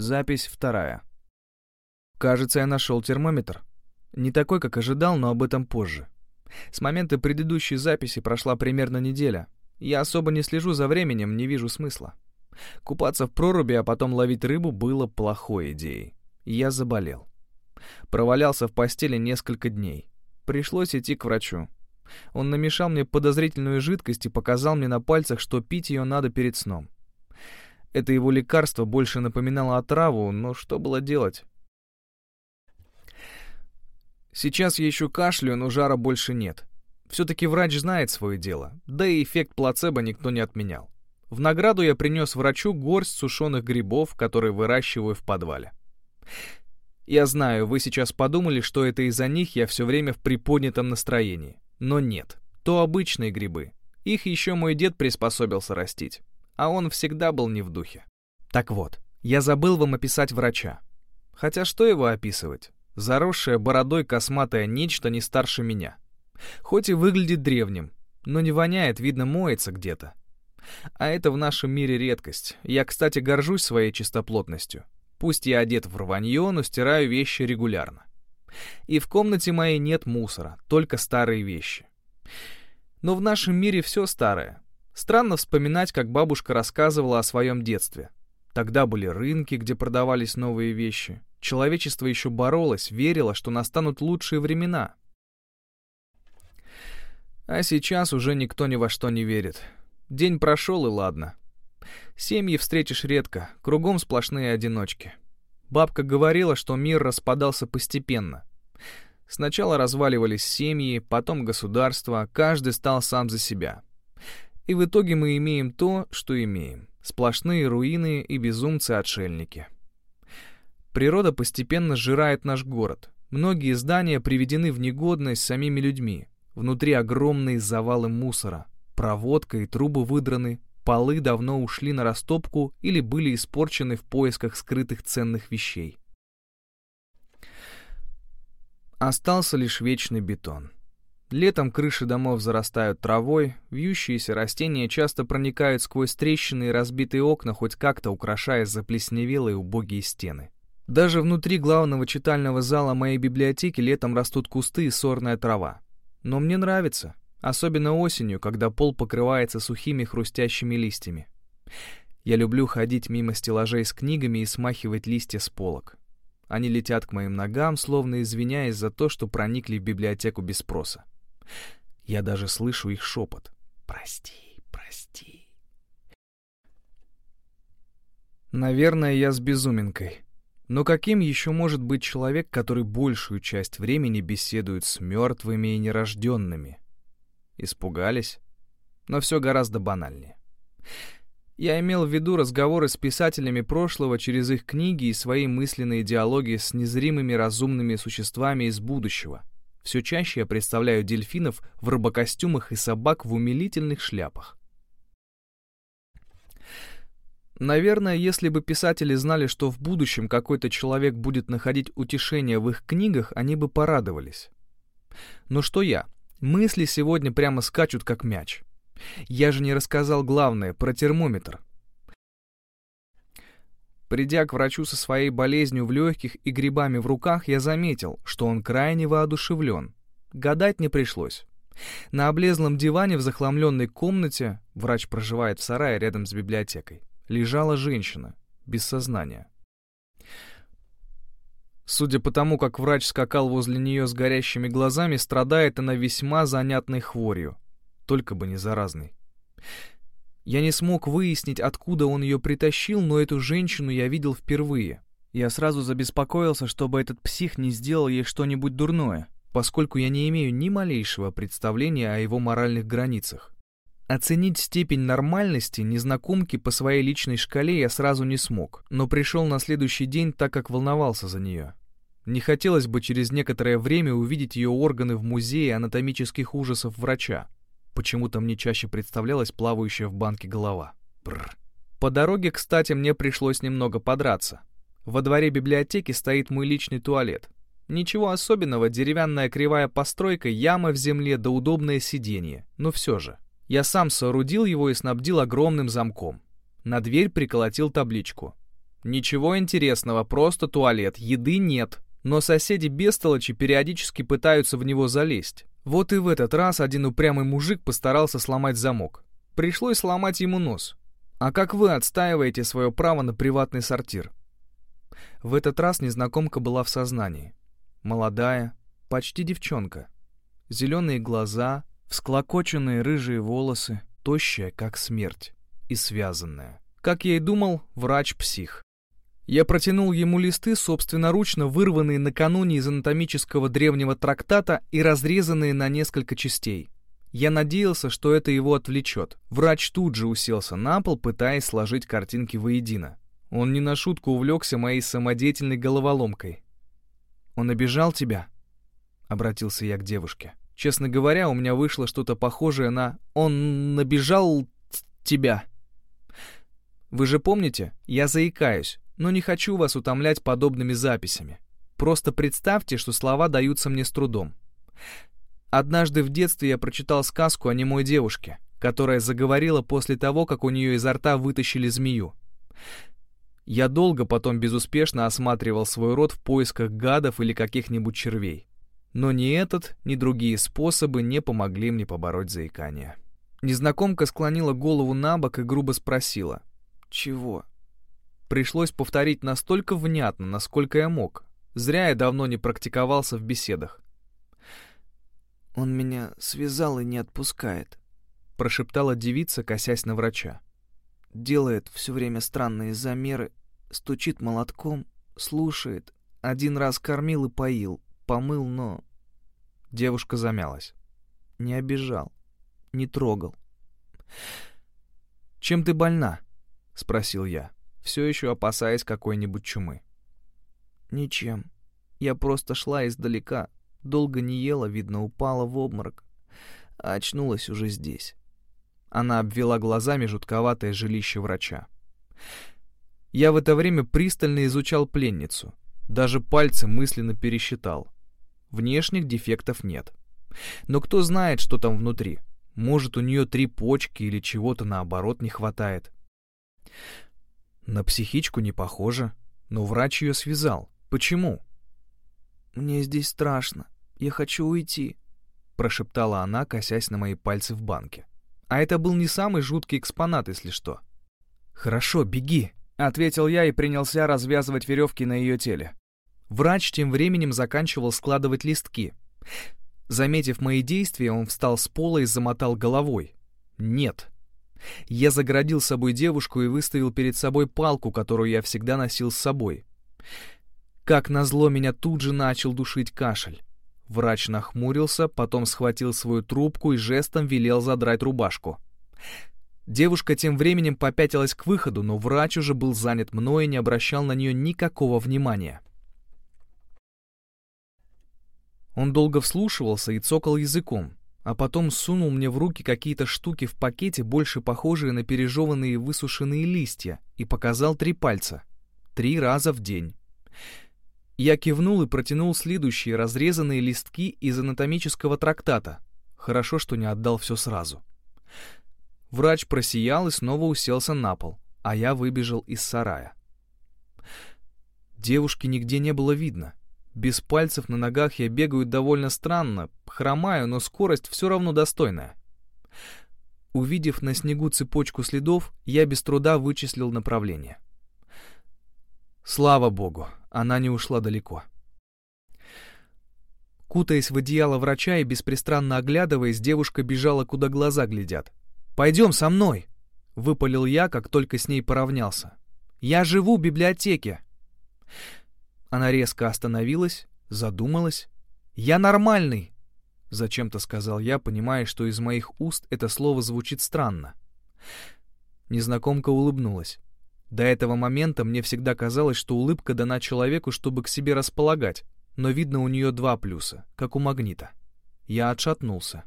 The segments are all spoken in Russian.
Запись вторая. Кажется, я нашел термометр. Не такой, как ожидал, но об этом позже. С момента предыдущей записи прошла примерно неделя. Я особо не слежу за временем, не вижу смысла. Купаться в проруби, а потом ловить рыбу было плохой идеей. Я заболел. Провалялся в постели несколько дней. Пришлось идти к врачу. Он намешал мне подозрительную жидкость и показал мне на пальцах, что пить ее надо перед сном. Это его лекарство больше напоминало отраву, но что было делать? Сейчас я еще кашляю, но жара больше нет. Все-таки врач знает свое дело, да и эффект плацебо никто не отменял. В награду я принес врачу горсть сушеных грибов, которые выращиваю в подвале. Я знаю, вы сейчас подумали, что это из-за них я все время в приподнятом настроении. Но нет, то обычные грибы. Их еще мой дед приспособился растить. А он всегда был не в духе. Так вот, я забыл вам описать врача. Хотя что его описывать? Заросшее бородой косматое нечто не старше меня. Хоть и выглядит древним, но не воняет, видно, моется где-то. А это в нашем мире редкость. Я, кстати, горжусь своей чистоплотностью. Пусть я одет в рванье, но стираю вещи регулярно. И в комнате моей нет мусора, только старые вещи. Но в нашем мире все старое. Странно вспоминать, как бабушка рассказывала о своем детстве. Тогда были рынки, где продавались новые вещи. Человечество еще боролось, верило, что настанут лучшие времена. А сейчас уже никто ни во что не верит. День прошел, и ладно. Семьи встретишь редко, кругом сплошные одиночки. Бабка говорила, что мир распадался постепенно. Сначала разваливались семьи, потом государства, каждый стал сам за себя. И в итоге мы имеем то, что имеем. Сплошные руины и безумцы-отшельники. Природа постепенно сжирает наш город. Многие здания приведены в негодность самими людьми. Внутри огромные завалы мусора. Проводка и трубы выдраны, полы давно ушли на растопку или были испорчены в поисках скрытых ценных вещей. Остался лишь вечный бетон. Летом крыши домов зарастают травой, вьющиеся растения часто проникают сквозь трещины и разбитые окна, хоть как-то украшая заплесневелые убогие стены. Даже внутри главного читального зала моей библиотеки летом растут кусты и сорная трава. Но мне нравится, особенно осенью, когда пол покрывается сухими хрустящими листьями. Я люблю ходить мимо стеллажей с книгами и смахивать листья с полок. Они летят к моим ногам, словно извиняясь за то, что проникли в библиотеку без спроса. Я даже слышу их шепот. «Прости, прости». Наверное, я с безуминкой. Но каким еще может быть человек, который большую часть времени беседует с мертвыми и нерожденными? Испугались? Но все гораздо банальнее. Я имел в виду разговоры с писателями прошлого через их книги и свои мысленные диалоги с незримыми разумными существами из будущего. Все чаще я представляю дельфинов в робокостюмах и собак в умилительных шляпах. Наверное, если бы писатели знали, что в будущем какой-то человек будет находить утешение в их книгах, они бы порадовались. Но что я? Мысли сегодня прямо скачут, как мяч. Я же не рассказал главное, про термометр. Придя к врачу со своей болезнью в легких и грибами в руках, я заметил, что он крайне воодушевлен. Гадать не пришлось. На облезлом диване в захламленной комнате, врач проживает в сарае рядом с библиотекой, лежала женщина, без сознания. Судя по тому, как врач скакал возле нее с горящими глазами, страдает она весьма занятной хворью. Только бы не заразной. Я не смог выяснить, откуда он ее притащил, но эту женщину я видел впервые. Я сразу забеспокоился, чтобы этот псих не сделал ей что-нибудь дурное, поскольку я не имею ни малейшего представления о его моральных границах. Оценить степень нормальности незнакомки по своей личной шкале я сразу не смог, но пришел на следующий день, так как волновался за нее. Не хотелось бы через некоторое время увидеть ее органы в музее анатомических ужасов врача. Почему-то мне чаще представлялась плавающая в банке голова. Бррр. По дороге, кстати, мне пришлось немного подраться. Во дворе библиотеки стоит мой личный туалет. Ничего особенного, деревянная кривая постройка, яма в земле да удобное сиденье. Но все же. Я сам соорудил его и снабдил огромным замком. На дверь приколотил табличку. Ничего интересного, просто туалет, еды нет. Но соседи бестолочи периодически пытаются в него залезть. Вот и в этот раз один упрямый мужик постарался сломать замок. Пришлось сломать ему нос. А как вы отстаиваете свое право на приватный сортир? В этот раз незнакомка была в сознании. Молодая, почти девчонка. Зеленые глаза, всклокоченные рыжие волосы, тощая, как смерть, и связанная. Как я и думал, врач-псих. Я протянул ему листы, собственноручно вырванные накануне из анатомического древнего трактата и разрезанные на несколько частей. Я надеялся, что это его отвлечет. Врач тут же уселся на пол, пытаясь сложить картинки воедино. Он не на шутку увлекся моей самодеятельной головоломкой. «Он обижал тебя?» — обратился я к девушке. Честно говоря, у меня вышло что-то похожее на «он набежал тебя». Вы же помните, я заикаюсь, но не хочу вас утомлять подобными записями. Просто представьте, что слова даются мне с трудом. Однажды в детстве я прочитал сказку о немой девушке, которая заговорила после того, как у нее изо рта вытащили змею. Я долго потом безуспешно осматривал свой рот в поисках гадов или каких-нибудь червей. Но ни этот, ни другие способы не помогли мне побороть заикание. Незнакомка склонила голову на бок и грубо спросила. «Чего?» Пришлось повторить настолько внятно, насколько я мог. Зря я давно не практиковался в беседах. «Он меня связал и не отпускает», — прошептала девица, косясь на врача. «Делает все время странные замеры, стучит молотком, слушает. Один раз кормил и поил, помыл, но...» Девушка замялась. «Не обижал, не трогал». «Чем ты больна?» — спросил я все еще опасаясь какой-нибудь чумы. «Ничем. Я просто шла издалека. Долго не ела, видно, упала в обморок. А очнулась уже здесь». Она обвела глазами жутковатое жилище врача. Я в это время пристально изучал пленницу. Даже пальцы мысленно пересчитал. Внешних дефектов нет. Но кто знает, что там внутри. Может, у нее три почки или чего-то наоборот не хватает. На психичку не похоже, но врач ее связал. Почему? «Мне здесь страшно. Я хочу уйти», — прошептала она, косясь на мои пальцы в банке. А это был не самый жуткий экспонат, если что. «Хорошо, беги», — ответил я и принялся развязывать веревки на ее теле. Врач тем временем заканчивал складывать листки. Заметив мои действия, он встал с пола и замотал головой. «Нет, я загородил собой девушку и выставил перед собой палку, которую я всегда носил с собой. Как назло, меня тут же начал душить кашель. Врач нахмурился, потом схватил свою трубку и жестом велел задрать рубашку. Девушка тем временем попятилась к выходу, но врач уже был занят мной и не обращал на нее никакого внимания. Он долго вслушивался и цокал языком а потом сунул мне в руки какие-то штуки в пакете, больше похожие на пережеванные высушенные листья, и показал три пальца. Три раза в день. Я кивнул и протянул следующие разрезанные листки из анатомического трактата. Хорошо, что не отдал все сразу. Врач просиял и снова уселся на пол, а я выбежал из сарая. Девушки нигде не было видно. Без пальцев на ногах я бегаю довольно странно, хромаю, но скорость все равно достойная. Увидев на снегу цепочку следов, я без труда вычислил направление. Слава богу, она не ушла далеко. Кутаясь в одеяло врача и беспристрастно оглядываясь, девушка бежала, куда глаза глядят. «Пойдем со мной!» — выпалил я, как только с ней поравнялся. «Я живу в библиотеке!» Она резко остановилась, задумалась. «Я нормальный!» — зачем-то сказал я, понимая, что из моих уст это слово звучит странно. Незнакомка улыбнулась. До этого момента мне всегда казалось, что улыбка дана человеку, чтобы к себе располагать, но видно у нее два плюса, как у магнита. Я отшатнулся.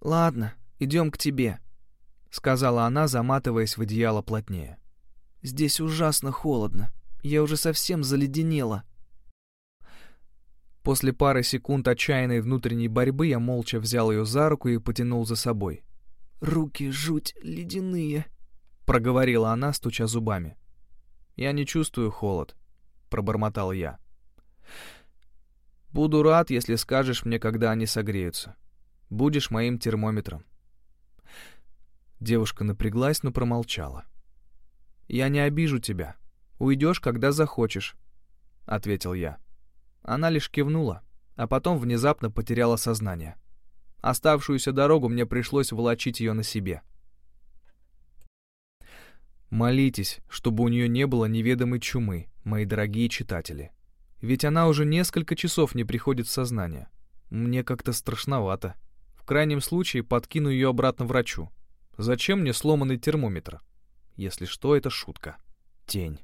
«Ладно, идем к тебе», — сказала она, заматываясь в одеяло плотнее. «Здесь ужасно холодно». Я уже совсем заледенела. После пары секунд отчаянной внутренней борьбы я молча взял ее за руку и потянул за собой. «Руки жуть ледяные», — проговорила она, стуча зубами. Я не чувствую холод», — пробормотал я. «Буду рад, если скажешь мне, когда они согреются. Будешь моим термометром». Девушка напряглась, но промолчала. «Я не обижу тебя. Уйдешь, когда захочешь», — ответил я. Она лишь кивнула, а потом внезапно потеряла сознание. Оставшуюся дорогу мне пришлось волочить ее на себе. Молитесь, чтобы у нее не было неведомой чумы, мои дорогие читатели. Ведь она уже несколько часов не приходит в сознание. Мне как-то страшновато. В крайнем случае подкину ее обратно врачу. Зачем мне сломанный термометр? Если что, это шутка. Тень.